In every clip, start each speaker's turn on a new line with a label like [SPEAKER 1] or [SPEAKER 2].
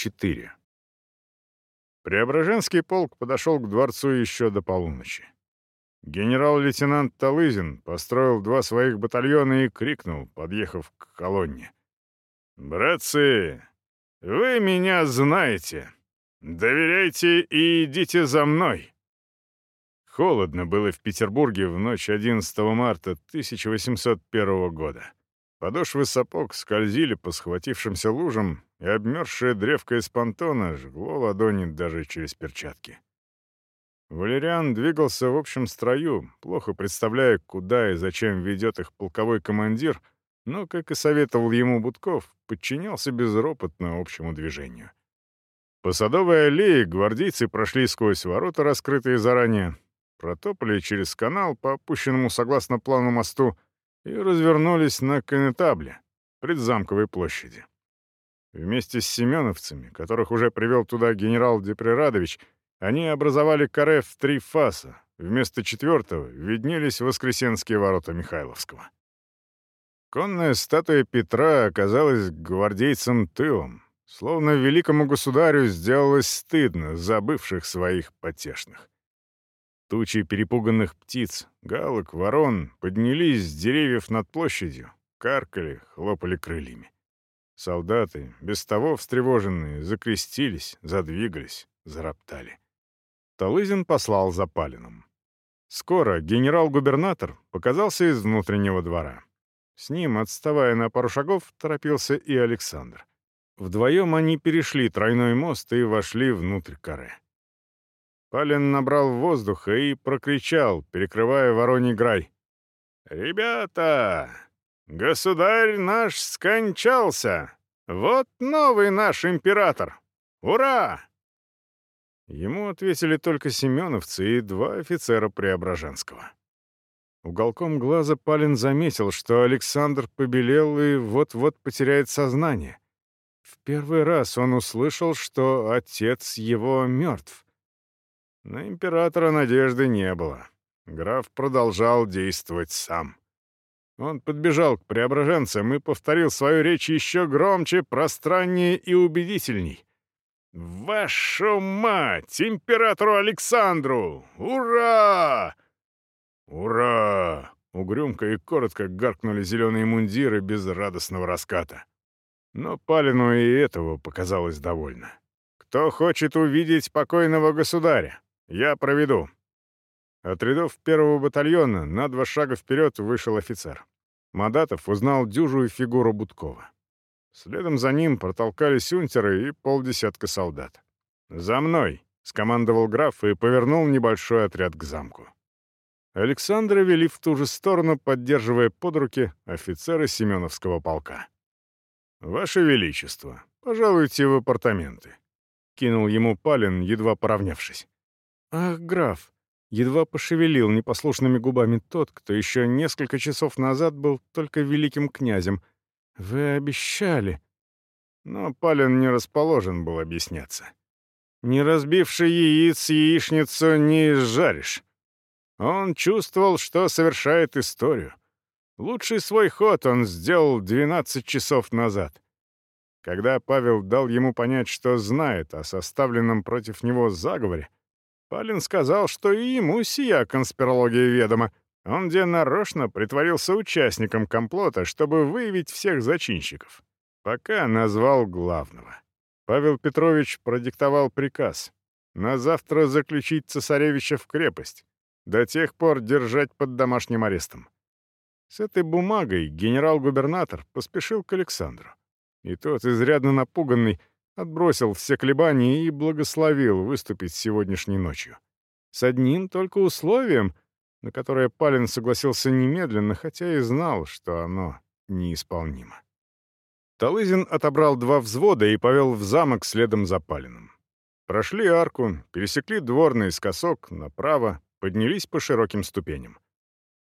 [SPEAKER 1] 4. Преображенский полк подошел к дворцу еще до полуночи. Генерал-лейтенант Талызин построил два своих батальона и крикнул, подъехав к колонне. «Братцы, вы меня знаете. Доверяйте и идите за мной». Холодно было в Петербурге в ночь 11 марта 1801 года. Подошвы сапог скользили по схватившимся лужам, и обмерзшая древко из понтона жгло ладони даже через перчатки. Валериан двигался в общем строю, плохо представляя, куда и зачем ведет их полковой командир, но, как и советовал ему Будков, подчинялся безропотно общему движению. По садовой аллее гвардейцы прошли сквозь ворота, раскрытые заранее, протопали через канал по опущенному согласно плану мосту и развернулись на конетабле, предзамковой площади. Вместе с семеновцами, которых уже привел туда генерал Деприрадович, они образовали каре в три фаса. Вместо четвертого виднелись Воскресенские ворота Михайловского. Конная статуя Петра оказалась гвардейцем тылом, словно великому государю сделалось стыдно забывших своих потешных. Тучи перепуганных птиц, галок, ворон поднялись с деревьев над площадью, каркали, хлопали крыльями. Солдаты, без того встревоженные, закрестились, задвигались, зароптали. Талызин послал за Палином. Скоро генерал-губернатор показался из внутреннего двора. С ним, отставая на пару шагов, торопился и Александр. Вдвоем они перешли тройной мост и вошли внутрь каре. Палин набрал воздуха и прокричал, перекрывая вороний грай. «Ребята, государь наш скончался! Вот новый наш император! Ура!» Ему ответили только семеновцы и два офицера Преображенского. Уголком глаза Палин заметил, что Александр побелел и вот-вот потеряет сознание. В первый раз он услышал, что отец его мертв — на императора надежды не было. Граф продолжал действовать сам. Он подбежал к преображенцам и повторил свою речь еще громче, пространнее и убедительней. «Вашу мать! Императору Александру! Ура!» «Ура!» — угрюмко и коротко гаркнули зеленые мундиры без радостного раската. Но Палину и этого показалось довольно. «Кто хочет увидеть покойного государя? «Я проведу». От рядов первого батальона на два шага вперед вышел офицер. Мадатов узнал дюжую фигуру Будкова. Следом за ним протолкались унтеры и полдесятка солдат. «За мной!» — скомандовал граф и повернул небольшой отряд к замку. Александра вели в ту же сторону, поддерживая под руки офицеры Семеновского полка. «Ваше Величество, пожалуйте в апартаменты», — кинул ему Палин, едва поравнявшись. «Ах, граф!» — едва пошевелил непослушными губами тот, кто еще несколько часов назад был только великим князем. «Вы обещали!» Но Палин не расположен был объясняться. «Не разбивший яиц яичницу не изжаришь». Он чувствовал, что совершает историю. Лучший свой ход он сделал 12 часов назад. Когда Павел дал ему понять, что знает о составленном против него заговоре, Палин сказал, что и ему сия конспирология ведома. Он где нарочно притворился участником комплота, чтобы выявить всех зачинщиков. Пока назвал главного. Павел Петрович продиктовал приказ. На завтра заключить цесаревича в крепость. До тех пор держать под домашним арестом. С этой бумагой генерал-губернатор поспешил к Александру. И тот, изрядно напуганный, отбросил все колебания и благословил выступить сегодняшней ночью. С одним только условием, на которое Палин согласился немедленно, хотя и знал, что оно неисполнимо. Талызин отобрал два взвода и повел в замок следом за Палиным. Прошли арку, пересекли двор наискосок, направо, поднялись по широким ступеням.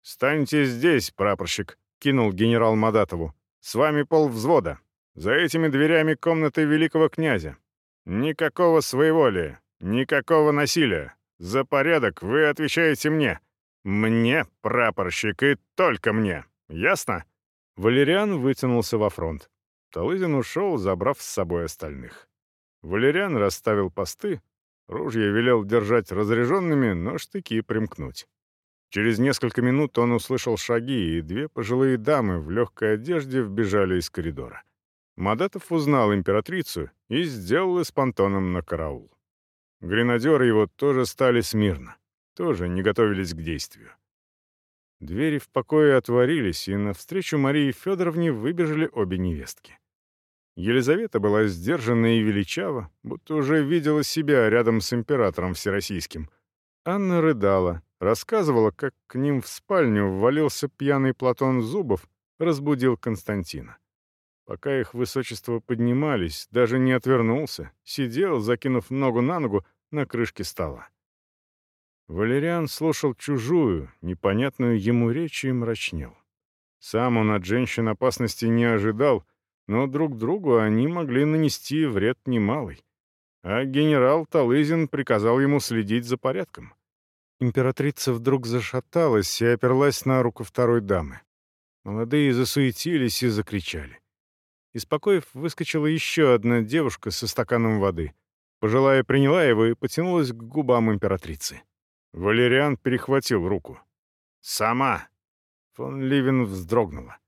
[SPEAKER 1] «Станьте здесь, прапорщик», — кинул генерал Мадатову. «С вами пол взвода. За этими дверями комнаты великого князя. Никакого своеволия, никакого насилия. За порядок вы отвечаете мне. Мне, прапорщик, и только мне. Ясно?» Валериан вытянулся во фронт. Талызин ушел, забрав с собой остальных. Валериан расставил посты, ружья велел держать разряженными, но штыки примкнуть. Через несколько минут он услышал шаги, и две пожилые дамы в легкой одежде вбежали из коридора. Мадатов узнал императрицу и сделал из понтоном на караул. Гренадеры его тоже стали смирно, тоже не готовились к действию. Двери в покое отворились, и навстречу Марии Федоровне выбежали обе невестки. Елизавета была сдержана и величава, будто уже видела себя рядом с императором всероссийским. Анна рыдала, Рассказывала, как к ним в спальню ввалился пьяный Платон Зубов, разбудил Константина. Пока их высочество поднимались, даже не отвернулся, сидел, закинув ногу на ногу, на крышке стола. Валериан слушал чужую, непонятную ему речь и мрачнел. Сам он от женщин опасности не ожидал, но друг другу они могли нанести вред немалый. А генерал Талызин приказал ему следить за порядком. Императрица вдруг зашаталась и оперлась на руку второй дамы. Молодые засуетились и закричали. Из покоев выскочила еще одна девушка со стаканом воды. Пожилая приняла его и потянулась к губам императрицы. Валериан перехватил руку. «Сама!» Фон Ливен вздрогнула.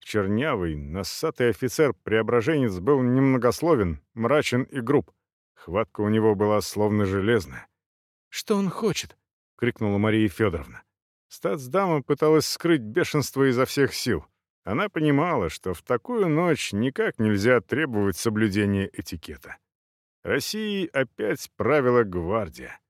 [SPEAKER 1] Чернявый, носатый офицер-преображенец был немногословен, мрачен и груб. Хватка у него была словно железная. «Что он хочет?» крикнула Мария Федоровна. Стацдама пыталась скрыть бешенство изо всех сил. Она понимала, что в такую ночь никак нельзя требовать соблюдения этикета. России опять правила гвардия.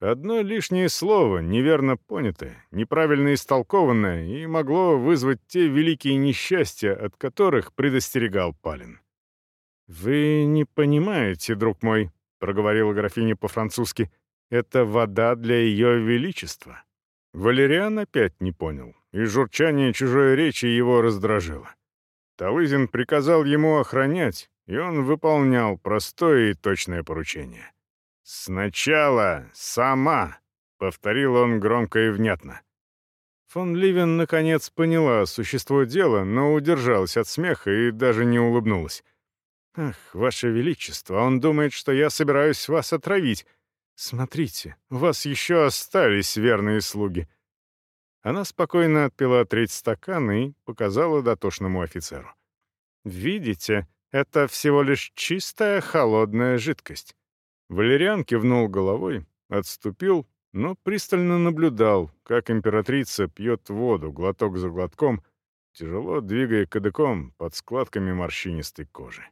[SPEAKER 1] Одно лишнее слово, неверно понятое, неправильно истолкованное, и могло вызвать те великие несчастья, от которых предостерегал Палин. «Вы не понимаете, друг мой», — проговорила графиня по-французски, это вода для ее величества. Валериан опять не понял, и журчание чужой речи его раздражило. Талызин приказал ему охранять, и он выполнял простое и точное поручение. «Сначала сама», — повторил он громко и внятно. Фон Ливен наконец поняла существо дела, но удержалась от смеха и даже не улыбнулась. «Ах, Ваше Величество, он думает, что я собираюсь вас отравить», «Смотрите, у вас еще остались верные слуги». Она спокойно отпила треть стакана и показала дотошному офицеру. «Видите, это всего лишь чистая холодная жидкость». Валериан кивнул головой, отступил, но пристально наблюдал, как императрица пьет воду глоток за глотком, тяжело двигая кадыком под складками морщинистой кожи.